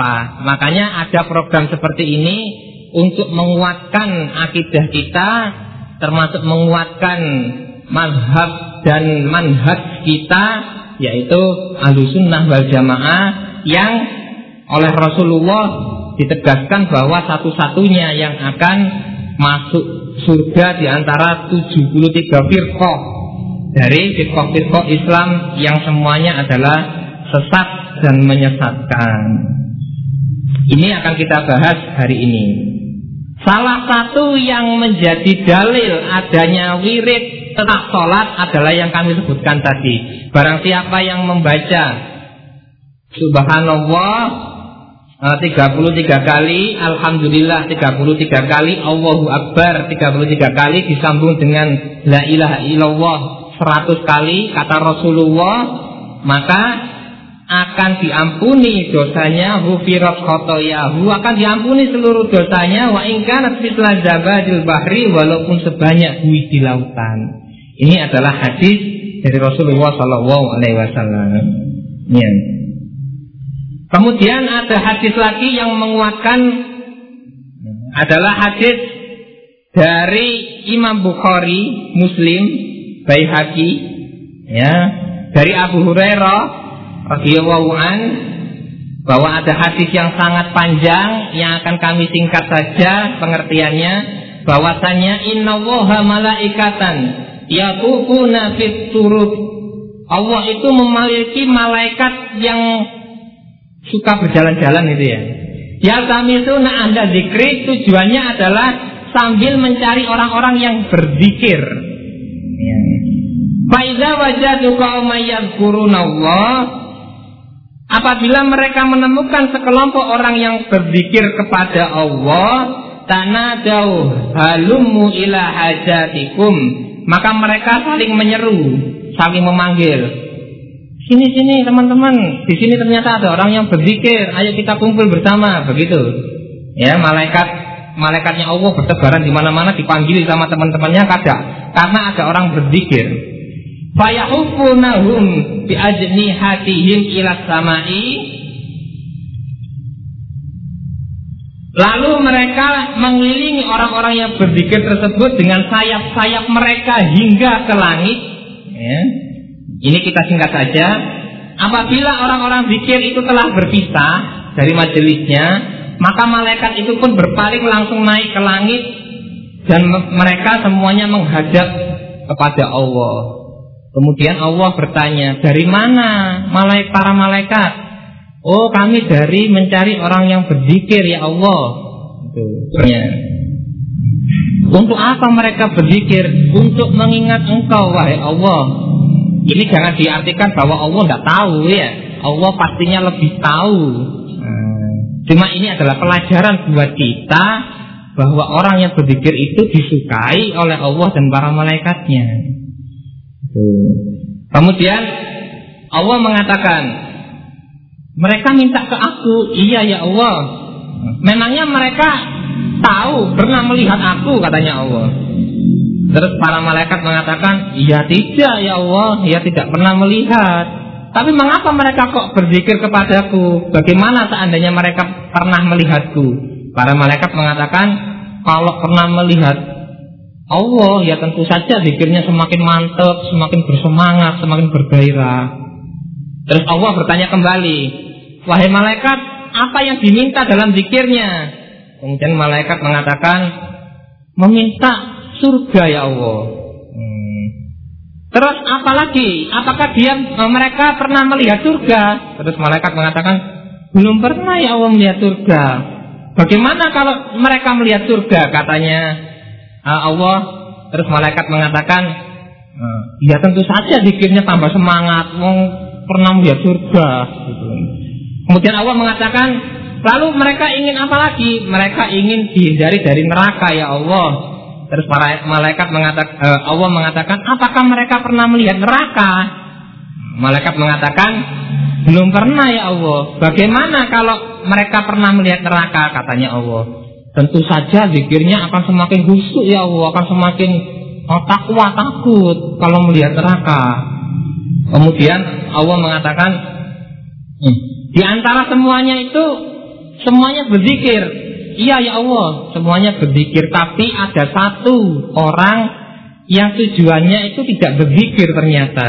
apa-apa. Makanya ada program seperti ini untuk menguatkan akidah kita, termasuk menguatkan mazhab dan manhaj kita, yaitu alusunnah wal jamaah yang oleh Rasulullah ditegaskan bahwa satu-satunya yang akan masuk surga di antara 73 firqah dari firqah-firqah Islam yang semuanya adalah sesat dan menyesatkan. Ini akan kita bahas hari ini. Salah satu yang menjadi dalil adanya wirid tetap sholat adalah yang kami sebutkan tadi. Barang siapa yang membaca Subhanallah 33 eh, kali Alhamdulillah 33 kali Allahu Akbar 33 kali disambung dengan La ilaha illallah 100 kali kata Rasulullah maka akan diampuni dosanya hufirat khotoyahu akan diampuni seluruh dosanya wa ingkanat fitla zabadil bahri walaupun sebanyak bui di lautan ini adalah hadis dari Rasulullah Shallallahu Alaihi Wasallam ya. Kemudian ada hadis lagi yang menguatkan adalah hadis dari Imam Bukhari, Muslim, Baihaqi, ya, dari Abu Hurairah radhiyallahu an bahwa ada hadis yang sangat panjang yang akan kami singkat saja pengertiannya bahwasanya innallaha malaikatan yaqufuna fit turub Allah itu memiliki malaikat yang suka berjalan-jalan itu ya. Ya kami itu nak anda zikri tujuannya adalah sambil mencari orang-orang yang berzikir. Ya. Faiza wajadu qauman Allah Apabila mereka menemukan sekelompok orang yang berzikir kepada Allah, tanah jauh halumu ila hajatikum, maka mereka saling menyeru, saling memanggil, Sini sini teman-teman, di sini ternyata ada orang yang berzikir. Ayo kita kumpul bersama, begitu. Ya, malaikat malaikatnya Allah bertebaran di mana-mana dipanggil sama teman-temannya kada karena ada orang berzikir. Fayahufunahum bi hatihim ila samai Lalu mereka mengelilingi orang-orang yang berzikir tersebut dengan sayap-sayap mereka hingga ke langit. Ya. Ini kita singkat saja. Apabila orang-orang zikir itu telah berpisah dari majelisnya, maka malaikat itu pun berpaling langsung naik ke langit dan mereka semuanya menghadap kepada Allah. Kemudian Allah bertanya, dari mana malaikat para malaikat? Oh, kami dari mencari orang yang berzikir ya Allah. Itu. Untuk apa mereka berzikir? Untuk mengingat Engkau wahai Allah ini jangan diartikan bahwa Allah tidak tahu ya. Allah pastinya lebih tahu. Hmm. Cuma ini adalah pelajaran buat kita bahwa orang yang berzikir itu disukai oleh Allah dan para malaikatnya. Kemudian Allah mengatakan, mereka minta ke aku, iya ya Allah. Memangnya mereka tahu pernah melihat aku katanya Allah. Terus para malaikat mengatakan, "Ya tidak ya Allah, ya tidak pernah melihat." Tapi mengapa mereka kok berzikir kepadaku? Bagaimana seandainya mereka pernah melihatku? Para malaikat mengatakan, "Kalau pernah melihat Allah, ya tentu saja zikirnya semakin mantap, semakin bersemangat, semakin bergairah." Terus Allah bertanya kembali, "Wahai malaikat, apa yang diminta dalam zikirnya?" Kemudian malaikat mengatakan, "Meminta surga ya Allah. Hmm. Terus apalagi? Apakah dia eh, mereka pernah melihat surga? Terus malaikat mengatakan belum pernah ya Allah melihat surga. Bagaimana kalau mereka melihat surga? Katanya Allah. Terus malaikat mengatakan, uh, ya tentu saja dikirnya tambah semangat. Mau pernah melihat surga. Kemudian Allah mengatakan, lalu mereka ingin apa lagi? Mereka ingin dihindari dari neraka ya Allah. Terus para malaikat mengatakan, uh, Allah mengatakan, apakah mereka pernah melihat neraka? Malaikat mengatakan, belum pernah ya Allah. Bagaimana kalau mereka pernah melihat neraka? Katanya Allah. Tentu saja zikirnya akan semakin busuk ya Allah, akan semakin oh, takwa takut kalau melihat neraka. Kemudian Allah mengatakan, hmm, di antara semuanya itu semuanya berzikir. Iya ya Allah, semuanya berzikir. Tapi ada satu orang yang tujuannya itu tidak berzikir ternyata.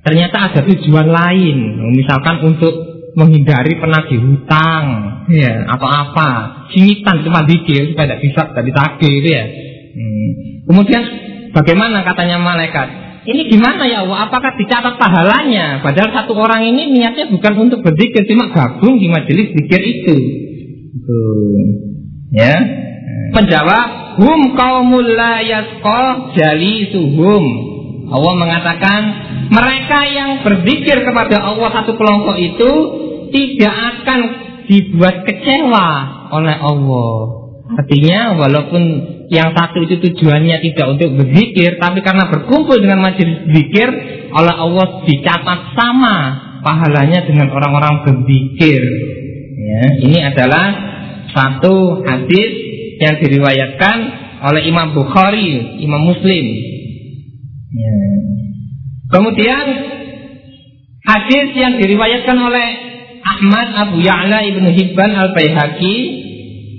Ternyata ada tujuan lain. Misalkan untuk menghindari penagih hutang, ya apa-apa, singitan cuma dikir supaya tidak bisa tidak ditagih itu ya. Hmm. Kemudian bagaimana katanya malaikat? Ini gimana ya Allah? Apakah dicatat pahalanya? Padahal satu orang ini niatnya bukan untuk berzikir, cuma gabung di majelis zikir itu. Itu. Ya. Penjawab, hum kaumul la jali suhum. Allah mengatakan mereka yang berzikir kepada Allah satu kelompok itu tidak akan dibuat kecewa oleh Allah. Artinya walaupun yang satu itu tujuannya tidak untuk berzikir, tapi karena berkumpul dengan majelis zikir, oleh Allah dicatat sama pahalanya dengan orang-orang berzikir. Ya, ini adalah satu hadis yang diriwayatkan oleh Imam Bukhari, Imam Muslim. Kemudian hadis yang diriwayatkan oleh Ahmad Abu Ya'la Ibnu Hibban Al Baihaqi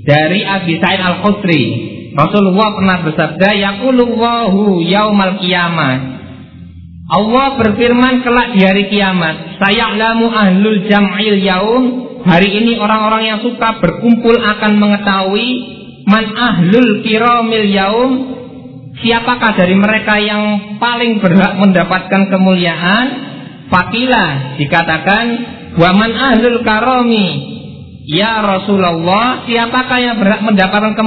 dari Abi Sa'id Al Khudri. Rasulullah pernah bersabda, "Yaqulullahu yaumal qiyamah." Allah berfirman kelak di hari kiamat, "Sayalamu ahlul jam'il yaum." Hari ini orang-orang yang suka berkumpul akan mengetahui man ahlul kiramil yaum Siapakah dari mereka yang paling berhak mendapatkan kemuliaan? Fakilah dikatakan waman ahlul karomi Ya Rasulullah, siapakah yang berhak mendapatkan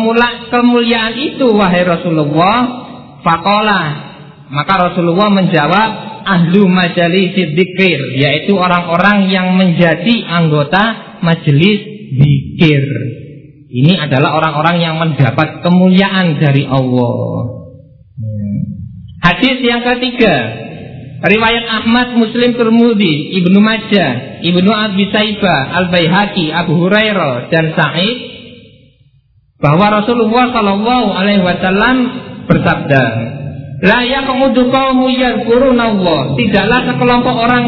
kemuliaan itu wahai Rasulullah? Fakola maka Rasulullah menjawab ahlu majelis dzikir yaitu orang-orang yang menjadi anggota majelis zikir. Ini adalah orang-orang yang mendapat kemuliaan dari Allah. Hadis yang ketiga Riwayat Ahmad, Muslim, Turmudi, Ibnu Majah, Ibnu Abi Saibah, Al Baihaqi, Abu Hurairah dan Sa'id bahwa Rasulullah Shallallahu Alaihi Wasallam bersabda, La yaqudu qaumu Allah. Tidaklah sekelompok orang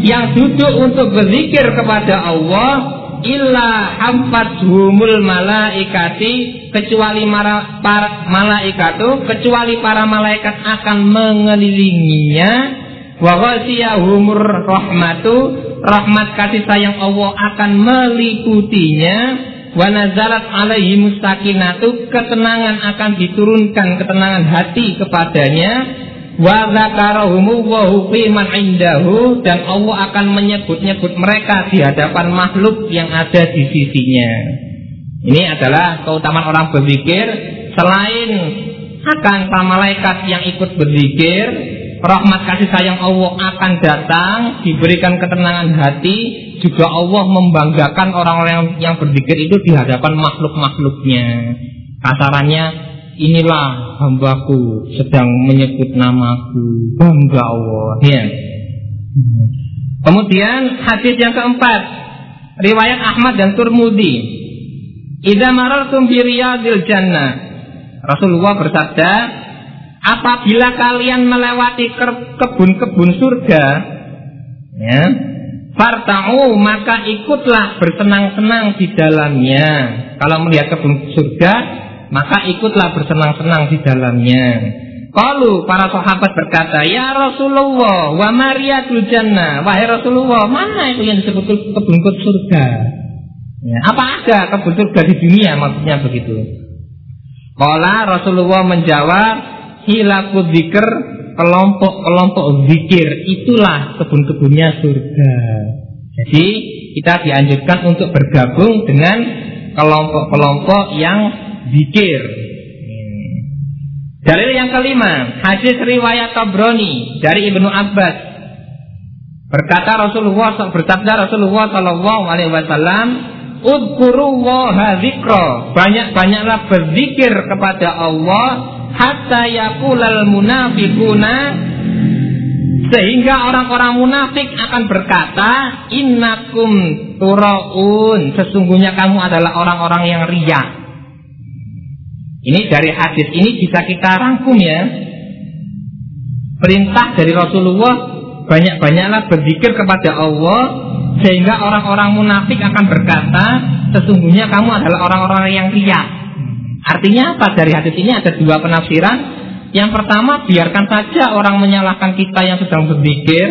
yang duduk untuk berzikir kepada Allah illa humul malaikati kecuali para, para malaikatu kecuali para malaikat akan mengelilinginya. Wa humur rahmatu rahmat kasih sayang Allah akan meliputinya. Wa nazalat alaihi mustakinatu ketenangan akan diturunkan ketenangan hati kepadanya wa indahu dan Allah akan menyebut-nyebut mereka di hadapan makhluk yang ada di sisinya. Ini adalah keutamaan orang berzikir selain akan para malaikat yang ikut berzikir, rahmat kasih sayang Allah akan datang, diberikan ketenangan hati, juga Allah membanggakan orang-orang yang berzikir itu di hadapan makhluk-makhluknya. Kasarannya inilah hambaku sedang menyebut namaku bangga Allah ya. Kemudian hadis yang keempat riwayat Ahmad dan Turmudi Idza marartum bi riyadil jannah Rasulullah bersabda apabila kalian melewati kebun-kebun surga ya Farta'u maka ikutlah bersenang-senang di dalamnya. Kalau melihat kebun surga, maka ikutlah bersenang-senang di dalamnya. Kalau para sahabat berkata, Ya Rasulullah, wa mariyatul jannah. Wahai Rasulullah, mana itu yang disebut kebun surga? Ya, apa ada kebun surga di dunia maksudnya begitu? Kala Rasulullah menjawab, hilaku zikir, kelompok-kelompok zikir, itulah kebun-kebunnya surga. Jadi kita dianjurkan untuk bergabung dengan kelompok-kelompok yang zikir. Dalil yang kelima, hadis riwayat Tabrani dari Ibnu Abbas. Berkata Rasulullah bersabda Rasulullah sallallahu alaihi wasallam, "Udkurullaha dzikra." Banyak-banyaklah berzikir kepada Allah hatta yaqulal munafiquna sehingga orang-orang munafik akan berkata, "Innakum turaun." Sesungguhnya kamu adalah orang-orang yang riak. Ini dari hadis ini bisa kita rangkum ya. Perintah dari Rasulullah banyak-banyaklah berzikir kepada Allah sehingga orang-orang munafik akan berkata, sesungguhnya kamu adalah orang-orang yang riak. Artinya apa? Dari hadis ini ada dua penafsiran. Yang pertama, biarkan saja orang menyalahkan kita yang sedang berzikir,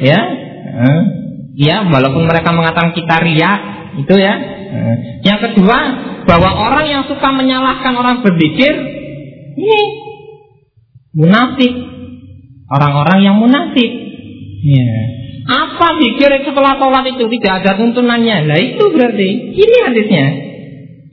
ya. Ya, walaupun mereka mengatakan kita riak, itu ya. Yang kedua, bahwa orang yang suka menyalahkan orang berzikir, ini munafik. Orang-orang yang munafik. Ya. Apa zikir setelah sholat itu tidak ada tuntunannya? Nah itu berarti ini hadisnya.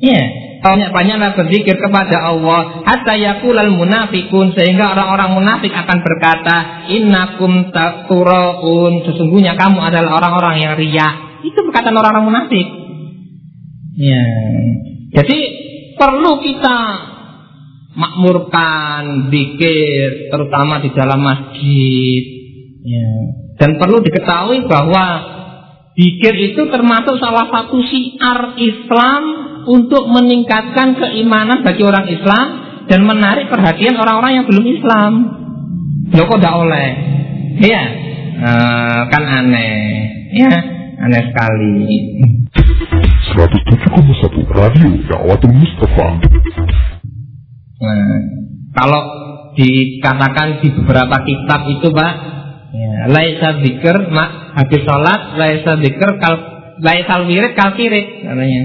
Ya, banyak-banyaklah berzikir kepada Allah hatta yakulal munafikun sehingga orang-orang munafik akan berkata innakum taquraun sesungguhnya kamu adalah orang-orang yang riya. Itu perkataan orang-orang munafik. Ya. Jadi perlu kita makmurkan zikir terutama di dalam masjid. Ya. Dan perlu diketahui bahwa zikir itu termasuk salah satu syiar Islam untuk meningkatkan keimanan bagi orang Islam dan menarik perhatian orang-orang yang belum Islam. Loh kok tidak oleh? Iya, uh, kan aneh. Ya, aneh sekali. 107,1 Radio Dakwatul Mustafa. Nah, kalau dikatakan di beberapa kitab itu Pak, ya, laisa zikr mak habis sholat laisa zikr kal laisa wirid kal kirit katanya.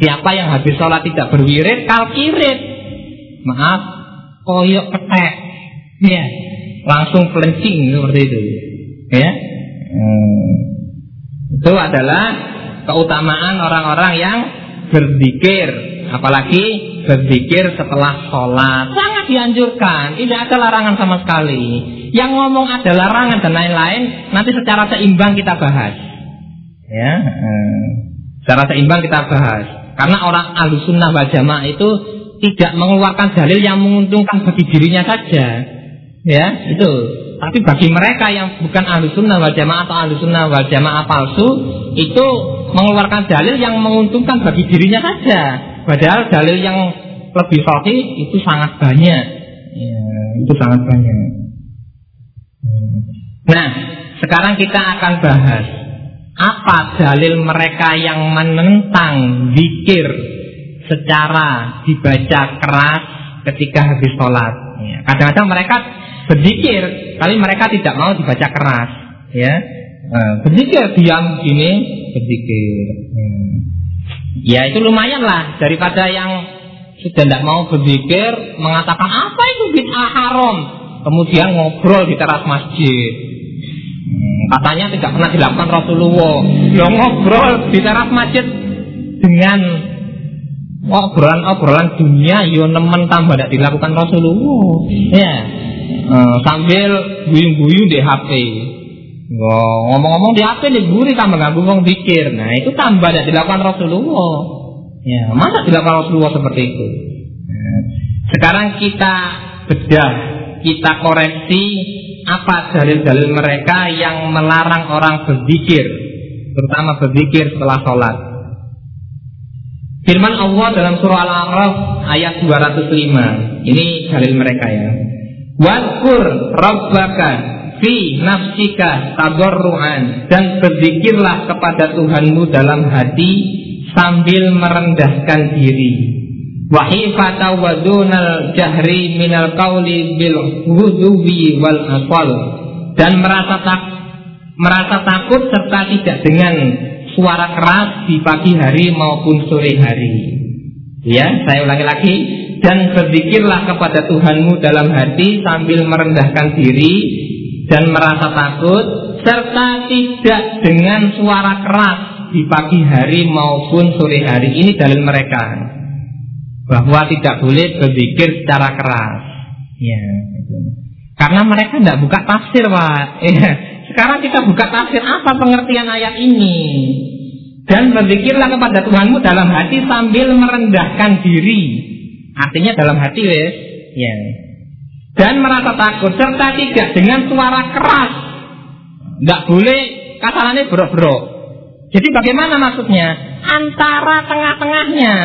Siapa yang habis sholat tidak berwirid kal kirit. Maaf, koyok ketek. Ya, langsung pelencing seperti itu. Ya. Hmm. Itu adalah keutamaan orang-orang yang berzikir, apalagi berzikir setelah sholat. Sangat dianjurkan, tidak ada larangan sama sekali. Yang ngomong ada larangan dan lain-lain, nanti secara seimbang kita bahas. Ya, eh, secara seimbang kita bahas. Karena orang alusunnah wal jamaah itu tidak mengeluarkan dalil yang menguntungkan bagi dirinya saja. Ya, itu. Tapi bagi mereka yang bukan ahlu sunnah wal jamaah atau ahlu sunnah wal jamaah palsu, itu mengeluarkan dalil yang menguntungkan bagi dirinya saja. Padahal dalil yang lebih sahih itu sangat banyak. Ya, itu sangat banyak. Nah, sekarang kita akan bahas apa dalil mereka yang menentang zikir secara dibaca keras ketika habis sholat. Ya, kadang-kadang mereka berzikir, tapi mereka tidak mau dibaca keras, ya. Nah, berzikir diam gini, berzikir. Hmm. Ya itu lumayan lah daripada yang sudah tidak mau berzikir mengatakan apa itu bid'ah haram, kemudian ngobrol di teras masjid. Hmm, katanya tidak pernah dilakukan Rasulullah. Lo ngobrol di teras masjid dengan obrolan-obrolan dunia yo nemen tambah tidak dilakukan Rasulullah. Ya, uh, sambil guyung-guyung di HP. ngomong-ngomong di HP nih gurih tambah nggak wong pikir. Nah itu tambah tidak dilakukan Rasulullah. Ya masa dilakukan Rasulullah seperti itu? Sekarang kita bedah, kita koreksi apa dalil-dalil mereka yang melarang orang berzikir, terutama berzikir setelah sholat. Firman Allah dalam surah Al-A'raf ayat 205. Ini dalil mereka ya. Wadkur Rabbaka fi nafsika tadarruan dan berzikirlah kepada Tuhanmu dalam hati sambil merendahkan diri. Wahifata wadunal jahri minal qawli bil huduwi wal aswal dan merasa tak merasa takut serta tidak dengan suara keras di pagi hari maupun sore hari. Ya, saya ulangi lagi dan berzikirlah kepada Tuhanmu dalam hati sambil merendahkan diri dan merasa takut serta tidak dengan suara keras di pagi hari maupun sore hari. Ini dalil mereka. Bahwa tidak boleh berzikir secara keras. Ya karena mereka tidak buka tafsir pak. Ya. sekarang kita buka tafsir apa pengertian ayat ini? Dan berzikirlah kepada Tuhanmu dalam hati sambil merendahkan diri Artinya dalam hati wes, ya. Dan merasa takut serta tidak dengan suara keras. Tidak boleh kasarannya berok-berok. Jadi bagaimana maksudnya? Antara tengah-tengahnya.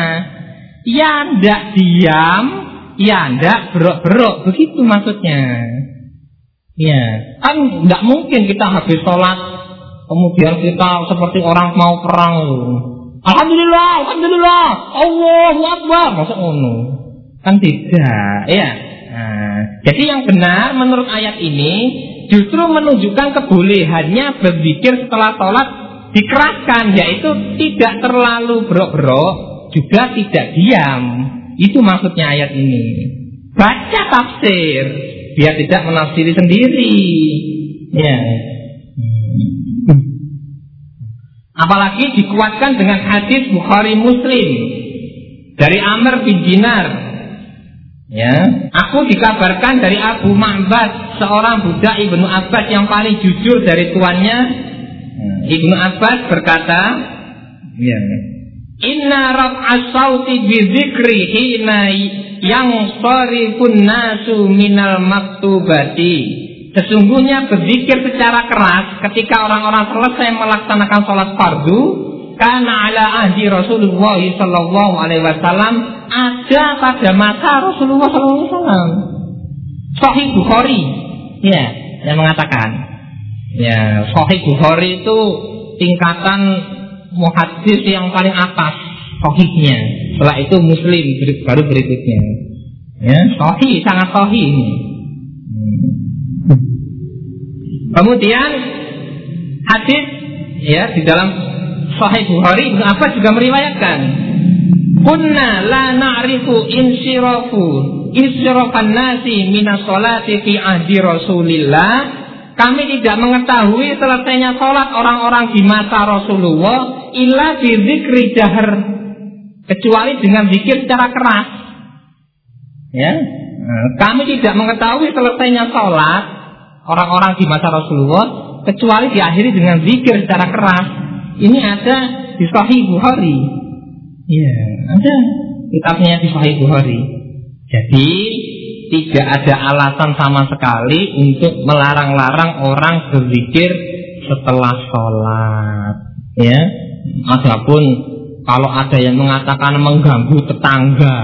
Ya ndak diam, ya ndak berok-berok. Begitu maksudnya. Ya, kan nggak mungkin kita habis sholat kemudian kita seperti orang mau perang Alhamdulillah, alhamdulillah, Allahu Akbar. Masa ngono? Kan tidak, ya. Nah, jadi yang benar menurut ayat ini justru menunjukkan kebolehannya berzikir setelah sholat dikeraskan, yaitu tidak terlalu berok-berok, juga tidak diam. Itu maksudnya ayat ini. Baca tafsir, biar tidak menafsiri sendiri. Ya. Apalagi dikuatkan dengan hadis Bukhari Muslim dari Amr bin Dinar. Ya, aku dikabarkan dari Abu Ma'bad, seorang budak Ibnu Abbas yang paling jujur dari tuannya. Ibnu Abbas berkata, ya, Inna raf'as sauti bi dzikri hina yang sarifun nasu minal maktubati. Sesungguhnya berzikir secara keras ketika orang-orang selesai melaksanakan sholat fardu karena ala ahdi Rasulullah Sallallahu Alaihi Wasallam ada pada masa Rasulullah Sallallahu Alaihi Wasallam. Sahih Bukhari, ya, yang mengatakan, ya, Sahih Bukhari itu tingkatan muhadis yang paling atas sahihnya. Setelah itu Muslim baru berikutnya. Ya, sahih sangat sahih ini. Kemudian hadis ya di dalam Sahih Bukhari Ibnu Abbas juga meriwayatkan. Kunna la na'rifu insirafu insirafan nasi minas salati fi ahdi Rasulillah. Kami tidak mengetahui selesainya sholat orang-orang di masa Rasulullah illa zikri jahar kecuali dengan zikir secara keras. Ya. Kami tidak mengetahui selesainya sholat orang-orang di masa Rasulullah kecuali diakhiri dengan zikir secara keras. Ini ada di Sahih Bukhari. Iya, ada kitabnya di Sahih Bukhari. Jadi tidak ada alasan sama sekali untuk melarang-larang orang berzikir setelah sholat. Ya, adapun kalau ada yang mengatakan mengganggu tetangga,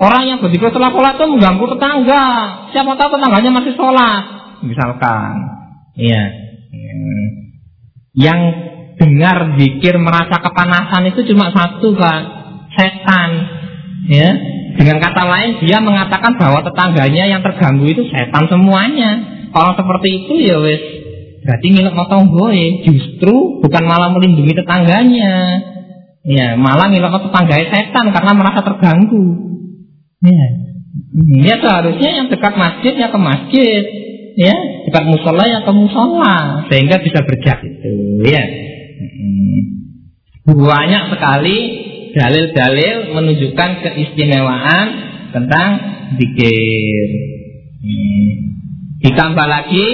orang yang berzikir setelah sholat itu mengganggu tetangga. Siapa tahu tetangganya masih sholat misalkan ya yang dengar zikir merasa kepanasan itu cuma satu pak. Setan ya. Dengan kata lain dia mengatakan bahwa tetangganya yang terganggu itu setan semuanya. Kalau seperti itu ya wes berarti ngilang motong gue justru bukan malah melindungi tetangganya. Ya malah ngilang tetangganya setan karena merasa terganggu. Ya. Ya seharusnya yang dekat masjidnya ke masjid. Ya dekat musola ya ke musola. Sehingga bisa berjak itu. Ya. Banyak sekali dalil-dalil menunjukkan keistimewaan tentang zikir hmm. ditambah lagi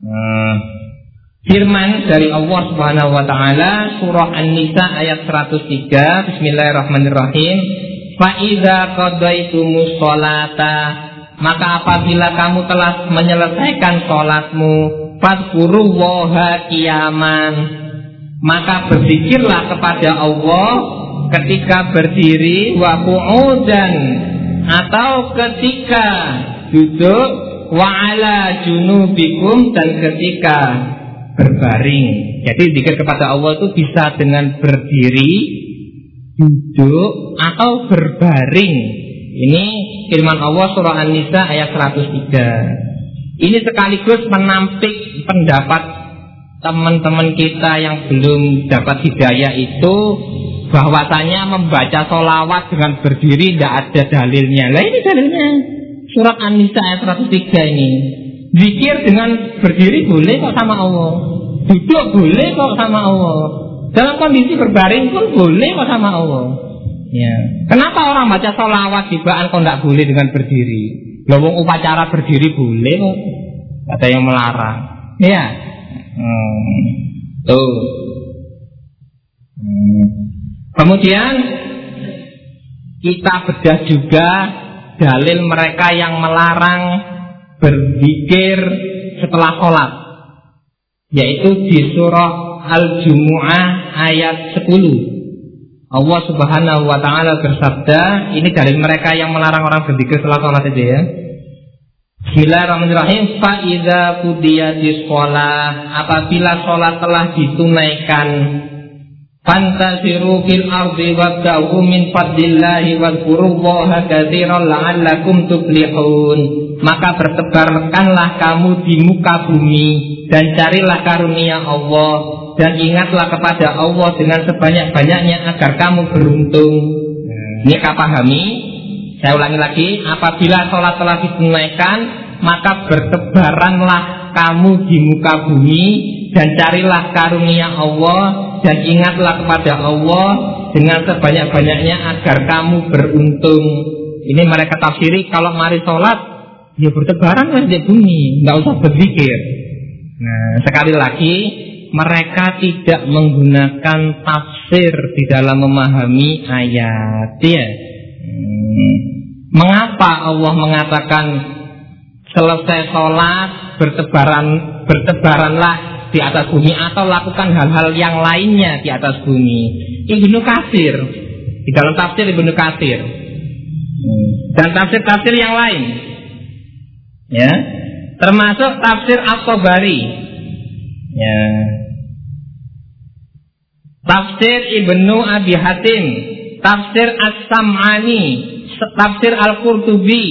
hmm. firman dari Allah Subhanahu wa taala surah An-Nisa ayat 103 Bismillahirrahmanirrahim fa idza qadaitumus sholata maka apabila kamu telah menyelesaikan sholatmu Fadkurullaha kiaman Maka berzikirlah kepada Allah Ketika berdiri Wa dan Atau ketika duduk Wa ala junubikum Dan ketika berbaring Jadi zikir kepada Allah itu bisa dengan berdiri Duduk Atau berbaring ini firman Allah surah An-Nisa ayat 103. Ini sekaligus menampik pendapat teman-teman kita yang belum dapat hidayah itu bahwasanya membaca solawat dengan berdiri tidak ada dalilnya. Lah ini dalilnya surat An-Nisa ayat 103 ini. Zikir dengan berdiri boleh kok sama Allah. Duduk boleh kok sama Allah. Dalam kondisi berbaring pun boleh kok sama Allah. Ya. Kenapa orang baca sholawat jibaan kok tidak boleh dengan berdiri? Lowong upacara berdiri boleh kok. Ada yang melarang. Ya. Hmm. Tuh. Hmm. Kemudian kita bedah juga dalil mereka yang melarang berzikir setelah sholat yaitu di surah Al-Jumu'ah ayat 10 Allah Subhanahu wa taala bersabda, ini dari mereka yang melarang orang berzikir setelah sholat itu ya. Bismillahirrahmanirrahim. Fa idza qudiyatis shalah, apabila sholat telah ditunaikan, Fantasiru fil ardi wabda'u min fadlillahi wadkurullaha katsiran la'allakum tuflihun. Maka bertebarkanlah kamu di muka bumi dan carilah karunia Allah dan ingatlah kepada Allah dengan sebanyak-banyaknya agar kamu beruntung. Ini kau pahami? Saya ulangi lagi, apabila sholat telah ditunaikan, maka bertebaranlah kamu di muka bumi dan carilah karunia Allah dan ingatlah kepada Allah dengan sebanyak-banyaknya agar kamu beruntung. Ini mereka tafsiri kalau mari sholat ya bertebaran di bumi, nggak usah berzikir. Nah sekali lagi mereka tidak menggunakan tafsir di dalam memahami ayat. Ya. Hmm. Mengapa Allah mengatakan selesai sholat bertebaran bertebaranlah di atas bumi atau lakukan hal-hal yang lainnya di atas bumi. Ibnu Katsir di dalam tafsir Ibnu Katsir dan tafsir-tafsir yang lain. Ya, termasuk tafsir At-Tabari. Ya. Tafsir Ibnu Abi Hatim, tafsir As-Sam'ani, tafsir Al-Qurtubi,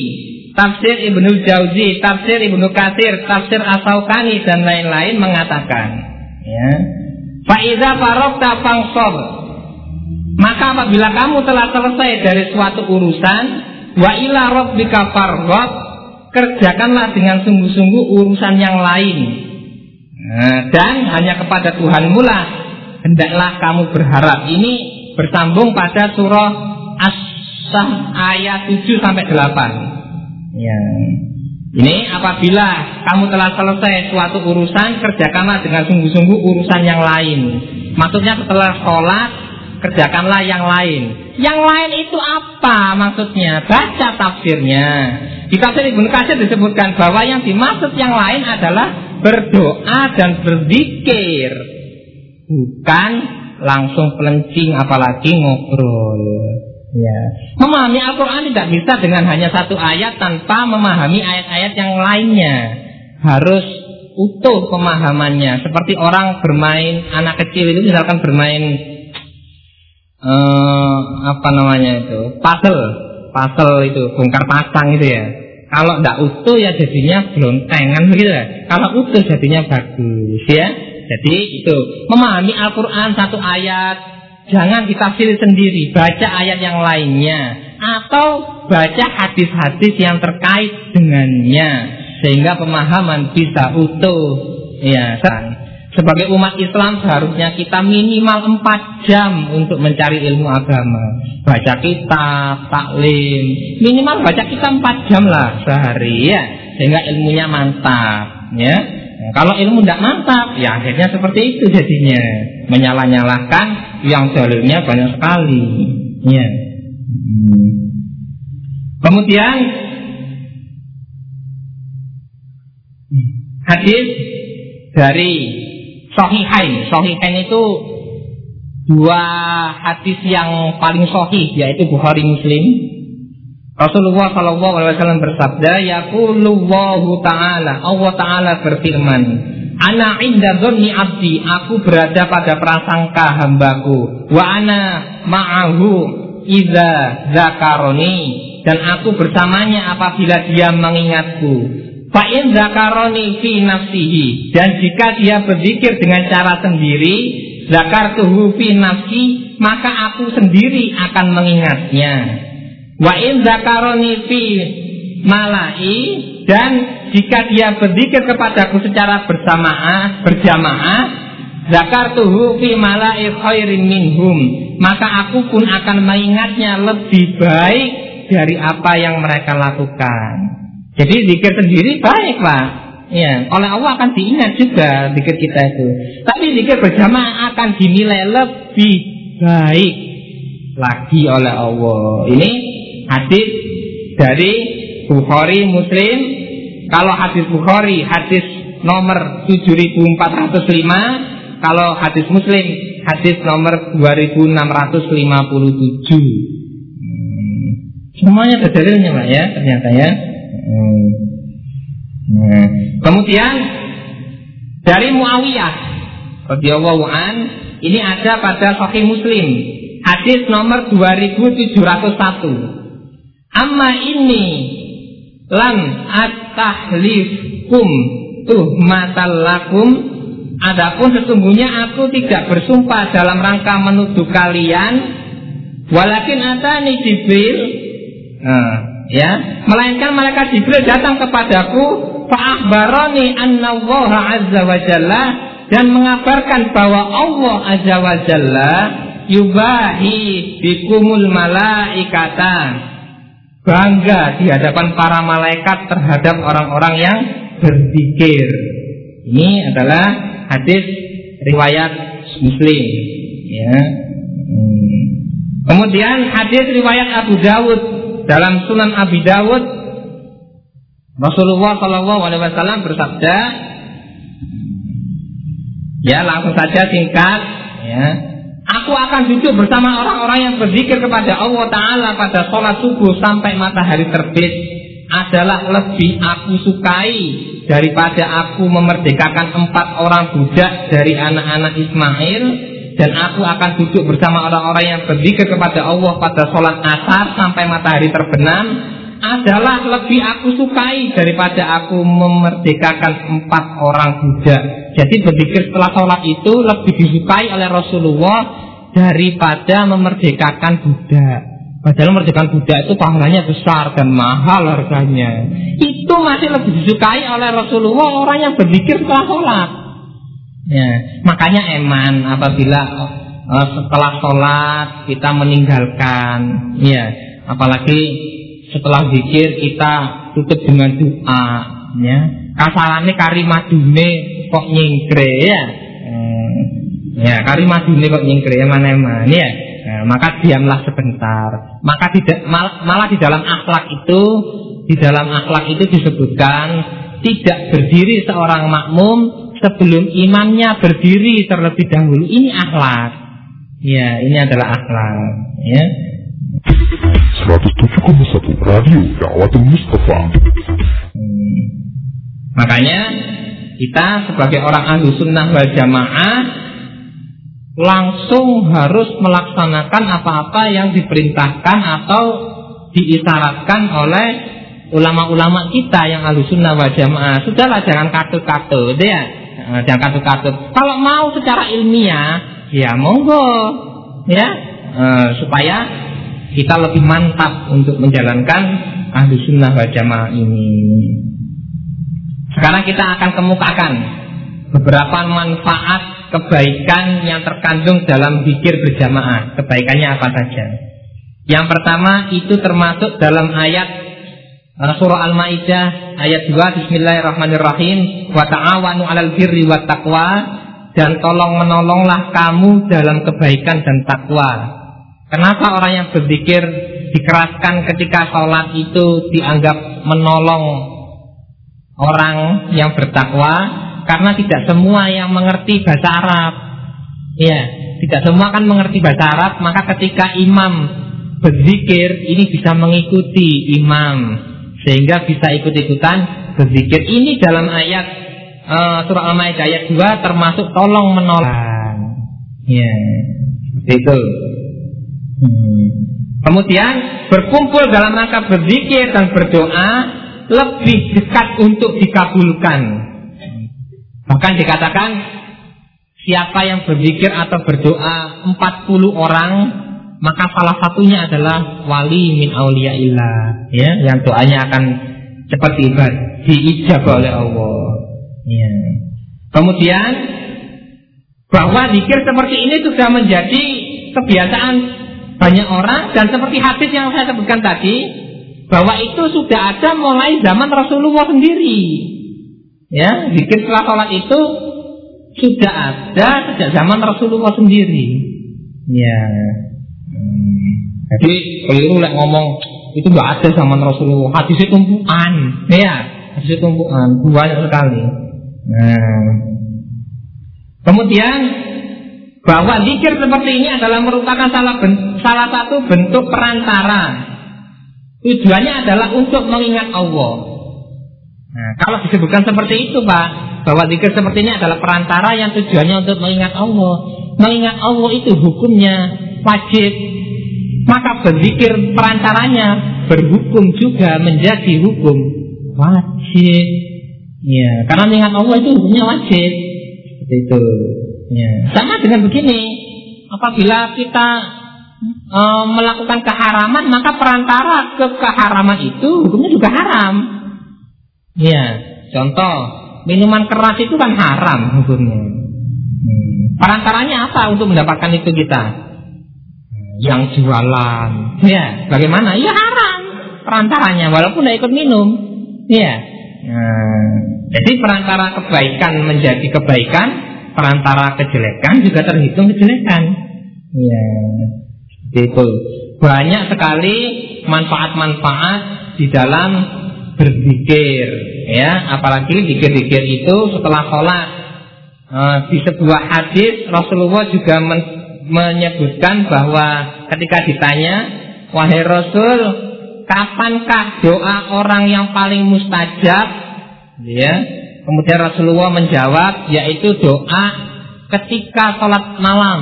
tafsir Ibnu Jauzi, tafsir Ibnu Katsir, tafsir Asaukani dan lain-lain mengatakan, ya. Faiza farokta fangsor. Maka apabila kamu telah selesai dari suatu urusan, wa ila rabbika farghab, kerjakanlah dengan sungguh-sungguh urusan yang lain. Nah, dan hanya kepada Tuhanmu lah hendaklah kamu berharap. Ini bersambung pada surah As-Sah ayat 7 sampai 8. Ya. Ini apabila kamu telah selesai suatu urusan, kerjakanlah dengan sungguh-sungguh urusan yang lain. Maksudnya setelah sholat, kerjakanlah yang lain. Yang lain itu apa maksudnya? Baca tafsirnya. Di tafsir Ibnu Katsir disebutkan bahwa yang dimaksud yang lain adalah berdoa dan berzikir. Bukan langsung pelencing apalagi ngobrol. Ya. Memahami Al-Quran tidak bisa dengan hanya satu ayat tanpa memahami ayat-ayat yang lainnya. Harus utuh pemahamannya. Seperti orang bermain, anak kecil itu misalkan bermain eh, apa namanya itu, puzzle, puzzle itu bongkar pasang itu ya. Kalau tidak utuh ya jadinya blontengan begitu ya. Kalau utuh jadinya bagus ya. Jadi itu memahami Al-Quran satu ayat Jangan ditafsir sendiri, baca ayat yang lainnya atau baca hadis-hadis yang terkait dengannya sehingga pemahaman bisa utuh. Ya, sebagai umat Islam seharusnya kita minimal 4 jam untuk mencari ilmu agama. Baca kitab, taklim, minimal baca kitab 4 jam lah sehari ya, sehingga ilmunya mantap, ya. Nah, kalau ilmu tidak mantap, ya akhirnya seperti itu jadinya. Menyalah-nyalahkan yang dalilnya banyak sekali. Ya. Hmm. Kemudian hadis dari Sohihain. Sohihain itu dua hadis yang paling sohih yaitu Bukhari Muslim Rasulullah Shallallahu Alaihi Wasallam bersabda, Yaqulullahu Taala, Allah Taala berfirman, Ana inda dhanni abdi, aku berada pada prasangka hambaku. Wa ana ma'ahu idza zakaroni dan aku bersamanya apabila dia mengingatku. Fa'in zakaroni fi nafsihi dan jika dia berzikir dengan cara sendiri, zakartuhu fi nafsi, maka aku sendiri akan mengingatnya. Wa in zakaroni fi malai dan jika dia berzikir kepadaku secara bersamaan berjamaah zakartuhu fi malai khairin minhum maka aku pun akan mengingatnya lebih baik dari apa yang mereka lakukan. Jadi zikir sendiri baik pak. Ya, oleh Allah akan diingat juga zikir kita itu. Tapi zikir berjamaah akan dinilai lebih baik lagi oleh Allah. Ini hadis dari Bukhari Muslim kalau hadis Bukhari hadis nomor 7405 kalau hadis Muslim hadis nomor 2657 hmm. semuanya ada dalilnya Pak ya ternyata ya hmm. Nah. kemudian dari Muawiyah radhiyallahu an Ini ada pada Sahih Muslim. Hadis nomor 2701. Amma ini lan at-tahlifkum tuhmatallakum Adapun sesungguhnya aku tidak bersumpah dalam rangka menuduh kalian. Walakin atani Jibril uh, ya, Melainkan malaikat Jibril datang kepadaku Fa'ahbarani anna Allah azza wa jalla Dan mengabarkan bahwa Allah azza wa jalla Yubahi bikumul malaikata Bangga di hadapan para malaikat terhadap orang-orang yang berzikir Ini adalah hadis riwayat Muslim ya. Hmm. Kemudian hadis riwayat Abu Dawud dalam Sunan Abi Dawud Rasulullah Shallallahu Alaihi Wasallam bersabda, ya langsung saja singkat, ya. Aku akan duduk bersama orang-orang yang berzikir kepada Allah Taala pada sholat subuh sampai matahari terbit adalah lebih aku sukai daripada aku memerdekakan empat orang budak dari anak-anak Ismail dan aku akan duduk bersama orang-orang yang berzikir kepada Allah pada sholat asar sampai matahari terbenam adalah lebih aku sukai daripada aku memerdekakan empat orang budak. Jadi berzikir setelah sholat itu lebih disukai oleh Rasulullah daripada memerdekakan budak. Padahal memerdekakan budak itu pahalanya besar dan mahal harganya. Itu masih lebih disukai oleh Rasulullah orang yang berzikir setelah sholat. Ya, makanya eman apabila uh, setelah sholat kita meninggalkan, ya, apalagi setelah zikir kita tutup dengan doa, ya. Kasalane kari madune kok nyingkre ya. Hmm, ya, kari madune kok nyingkre eman-eman ya. Nah, maka diamlah sebentar. Maka tidak mal, malah di dalam akhlak itu, di dalam akhlak itu disebutkan tidak berdiri seorang makmum sebelum imamnya berdiri terlebih dahulu. Ini akhlak. Ya, ini adalah akhlak. Ya. 107,1 Radio Dakwatul Mustafa. Makanya kita sebagai orang ahlu sunnah wal jamaah langsung harus melaksanakan apa-apa yang diperintahkan atau diisyaratkan oleh ulama-ulama kita yang alusunnah wa jamaah. Sudahlah jangan katut-katut ya. Eh, jangan katut-katut. Kalau mau secara ilmiah, ya monggo ya e, supaya kita lebih mantap untuk menjalankan ahlu sunnah wa jamaah ini. Sekarang kita akan kemukakan beberapa manfaat kebaikan yang terkandung dalam zikir berjamaah. Kebaikannya apa saja? Yang pertama itu termasuk dalam ayat uh, surah Al-Maidah ayat 2 Bismillahirrahmanirrahim wa ta'awanu 'alal birri wat taqwa dan tolong menolonglah kamu dalam kebaikan dan takwa. Kenapa orang yang berzikir dikeraskan ketika sholat itu dianggap menolong orang yang bertakwa? karena tidak semua yang mengerti bahasa Arab. Ya, tidak semua kan mengerti bahasa Arab, maka ketika imam berzikir ini bisa mengikuti imam sehingga bisa ikut-ikutan berzikir. Ini dalam ayat uh, surah Al-Maidah ayat 2 termasuk tolong menolong. Ya, itu. Hmm. Kemudian berkumpul dalam rangka berzikir dan berdoa lebih dekat untuk dikabulkan. Bahkan dikatakan siapa yang berzikir atau berdoa 40 orang maka salah satunya adalah wali min auliyaillah. Ya yang doanya akan cepat diibad diijabah oleh Allah. Ya. kemudian bahwa zikir seperti ini sudah menjadi kebiasaan banyak orang dan seperti hadis yang saya sebutkan tadi bahwa itu sudah ada mulai zaman Rasulullah sendiri Ya, zikir setelah sholat itu sudah ada sejak zaman Rasulullah sendiri. Ya. Hmm. Jadi keliru lek ngomong itu nggak ada zaman Rasulullah. Hadis tumpuan, ya, hadis tumpuan banyak sekali. Nah, kemudian bahwa zikir seperti ini adalah merupakan salah, ben, salah satu bentuk perantara. Tujuannya adalah untuk mengingat Allah. Nah, kalau disebutkan seperti itu Pak, bahwa zikir seperti ini adalah perantara yang tujuannya untuk mengingat Allah. mengingat Allah itu hukumnya wajib, maka berzikir perantaranya berhukum juga menjadi hukum wajib. Ya, karena mengingat Allah itu hukumnya wajib. Seperti itu. Ya. Sama dengan begini, apabila kita e, melakukan keharaman, maka perantara ke keharaman itu hukumnya juga haram. Ya, contoh minuman keras itu kan haram hukumnya. Hmm. Perantaranya apa untuk mendapatkan itu kita? Yang jualan, ya, bagaimana? Ya haram perantaranya, walaupun tidak ikut minum, ya. Nah, jadi perantara kebaikan menjadi kebaikan, perantara kejelekan juga terhitung kejelekan. Ya, itu banyak sekali manfaat-manfaat di dalam berzikir, ya. Apalagi zikir-zikir itu setelah sholat. Uh, di sebuah hadis Rasulullah juga men menyebutkan bahwa ketika ditanya, wahai Rasul, kapankah doa orang yang paling mustajab? Ya. Kemudian Rasulullah menjawab yaitu doa ketika sholat malam.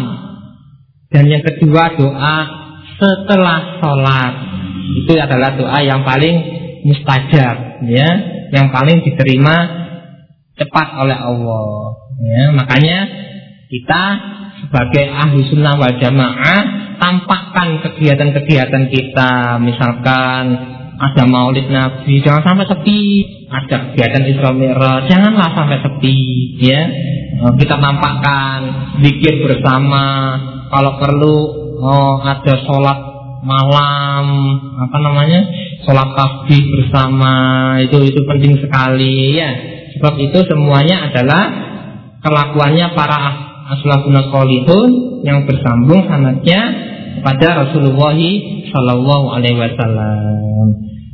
Dan yang kedua doa setelah sholat. Itu adalah doa yang paling mustajab, ya, yang paling diterima cepat oleh Allah. Ya, makanya kita sebagai ahli sunnah wal jamaah tampakkan kegiatan-kegiatan kita misalkan ada maulid nabi jangan sampai sepi ada kegiatan Isra Mi'raj janganlah sampai sepi ya kita tampakkan zikir bersama kalau perlu oh, ada sholat malam apa namanya sholat tasbih bersama itu itu penting sekali ya sebab itu semuanya adalah kelakuannya para aslafun salihun yang bersambung sanatnya kepada Rasulullah Shallallahu Alaihi Wasallam.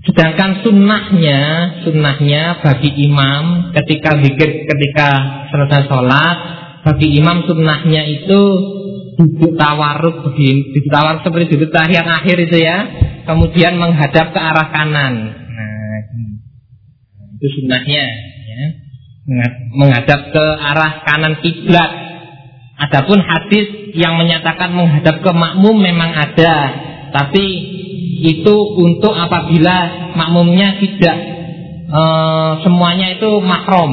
Sedangkan sunnahnya, sunnahnya bagi imam ketika zikir ketika selesai sholat, bagi imam sunnahnya itu duduk tawaruk begini, duduk seperti duduk tahiyat akhir itu ya, kemudian menghadap ke arah kanan. Nah, itu sunnahnya, ya. menghadap ke arah kanan kiblat Adapun hadis yang menyatakan menghadap ke makmum memang ada, tapi itu untuk apabila makmumnya tidak e, semuanya itu mahrom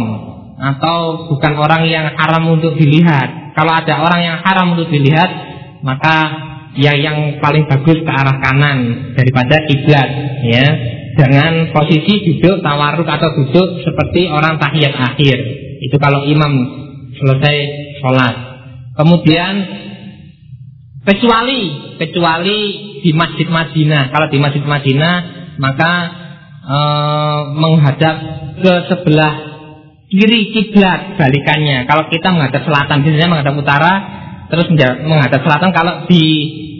atau bukan orang yang haram untuk dilihat. Kalau ada orang yang haram untuk dilihat, maka ya yang paling bagus ke arah kanan daripada kiblat, ya. Dengan posisi duduk tawaruk atau duduk seperti orang tahiyat akhir. Itu kalau imam selesai sholat. Kemudian kecuali kecuali di Masjid Madinah. Kalau di Masjid Madinah maka e, menghadap ke sebelah kiri kiblat balikannya. Kalau kita menghadap selatan biasanya menghadap utara terus menghadap selatan kalau di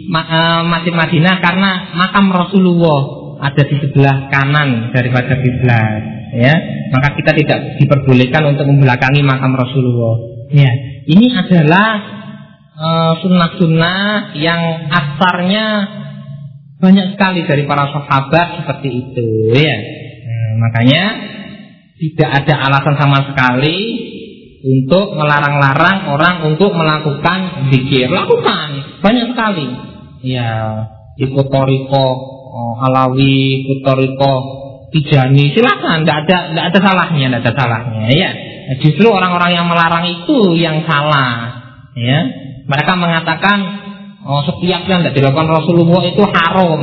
e, Masjid Madinah karena makam Rasulullah ada di sebelah kanan daripada kiblat ya maka kita tidak diperbolehkan untuk membelakangi makam Rasulullah ya ini adalah eh, sunnah-sunnah yang asarnya banyak sekali dari para sahabat seperti itu ya. Nah, makanya tidak ada alasan sama sekali untuk melarang-larang orang untuk melakukan zikir. Lakukan banyak sekali. Ya, di Putoriko, oh, Alawi, Putoriko, Tijani, silakan, tidak ada, tidak ada salahnya, tidak ada salahnya, ya. Justru orang-orang yang melarang itu yang salah. Ya, mereka mengatakan oh setiap yang tidak dilakukan Rasulullah itu haram.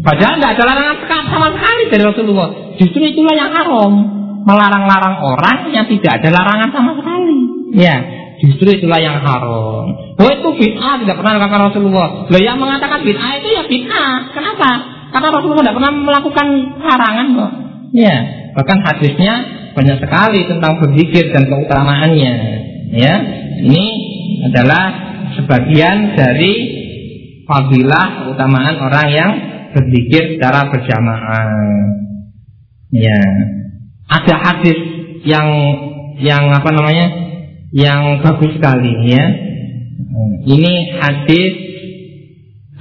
Padahal tidak ada larangan sama sekali dari Rasulullah. Justru itulah yang haram. Melarang-larang orang yang tidak ada larangan sama sekali. Ya, justru itulah yang haram. Oh itu bid'ah tidak pernah dilakukan Rasulullah. Loh yang mengatakan bid'ah itu ya bid'ah. Kenapa? Karena Rasulullah tidak pernah melakukan larangan kok. Ya, bahkan hadisnya banyak sekali tentang berzikir dan keutamaannya. Ya, ini adalah sebagian dari fadilah keutamaan orang yang berzikir secara berjamaah. Ya, ada hadis yang yang apa namanya yang bagus sekali ya. Ini hadis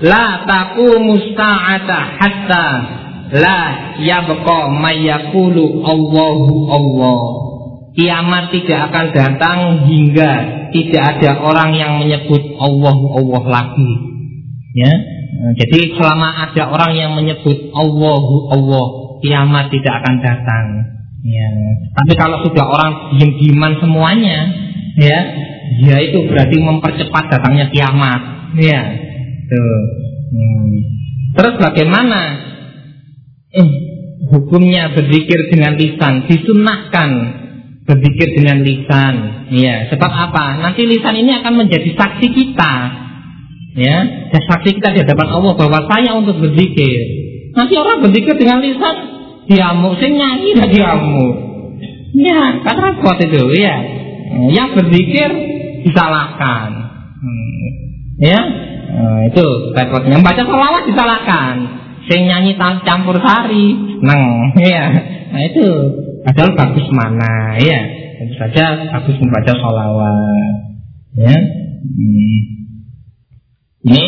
la taku musta'ata hatta La yabqa mayakulu Allahu Allah Kiamat tidak akan datang hingga tidak ada orang yang menyebut Allah Allah lagi. Ya. Jadi selama ada orang yang menyebut Allahu Allah, kiamat tidak akan datang. Ya. Tapi kalau sudah orang diam-diaman semuanya, ya, ya itu berarti mempercepat datangnya kiamat. Ya. Tuh. Hmm. Terus bagaimana? Eh, hukumnya berzikir dengan lisan disunahkan berzikir dengan lisan ya sebab apa nanti lisan ini akan menjadi saksi kita ya dan saksi kita di hadapan Allah bahwa saya untuk berzikir. Nanti orang berzikir dengan lisan diamuk sing nyanyi dan diamuk. Ya kan repot itu ya. Yang berzikir disalahkan. Hmm. ya nah, itu repotnya. Baca salawat disalahkan. Sing nyanyi campur sari neng ya. Nah itu padahal bagus mana ya. Tentu saja bagus membaca sholawat ya. Hmm. Ini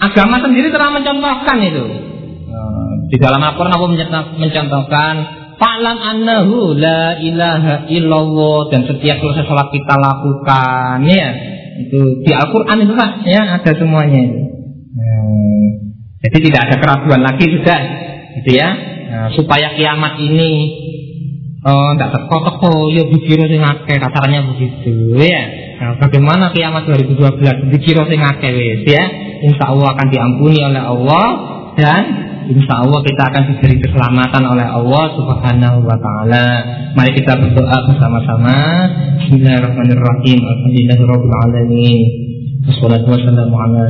agama sendiri telah mencontohkan itu eh, di dalam Al-Quran aku mencontohkan Fa'lam annahu la ilaha illallah dan setiap selesai sholat kita lakukan ya itu di Al-Quran itu lah ya ada semuanya itu. Hmm. Jadi tidak ada keraguan lagi sudah, gitu ya. Nah, supaya kiamat ini oh tidak teko-teko ya dikira sing akeh kasarnya begitu ya. Nah, bagaimana kiamat 2012 dikira sing akeh wis ya. Insya Allah akan diampuni oleh Allah dan insya Allah kita akan diberi keselamatan oleh Allah Subhanahu wa taala. Mari kita berdoa bersama-sama. Bismillahirrahmanirrahim. Alhamdulillahirabbil alamin. Wassalatu wassalamu ala.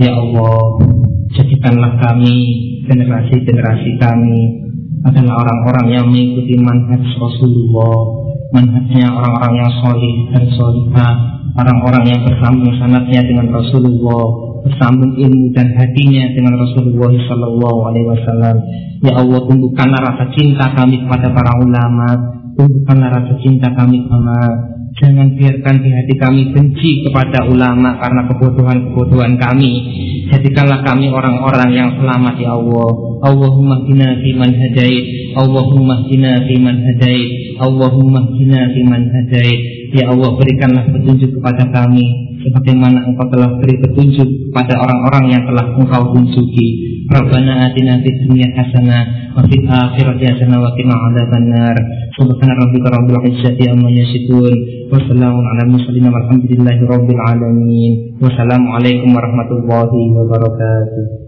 Ya Allah, jadikanlah kami generasi-generasi kami adalah orang-orang yang mengikuti manhaj Rasulullah, manhajnya orang-orang yang solih dan solihah, orang-orang yang bersambung sanatnya dengan Rasulullah, bersambung ilmu dan hatinya dengan Rasulullah Sallallahu Alaihi Wasallam. Ya Allah, tumbuhkanlah rasa cinta kami kepada para ulama, tumbuhkanlah rasa cinta kami kepada Jangan biarkan di hati kami benci kepada ulama karena kebodohan-kebodohan kami. Jadikanlah kami orang-orang yang selamat ya Allah. Allahumma hina fi man hadait. Allahumma hina fi man hadait. Allahumma hina fi man hadait. Ya Allah berikanlah petunjuk kepada kami sebagaimana Engkau telah beri petunjuk kepada orang-orang yang telah Engkau tunjuki. Rabbana atina fid dunya hasanah wa fil akhirati hasanah wa qina adzabannar. Subhana rabbika rabbil izzati amma yasifun wa salamun ala mursalin walhamdulillahi rabbil alamin. Wassalamualaikum warahmatullahi wabarakatuh.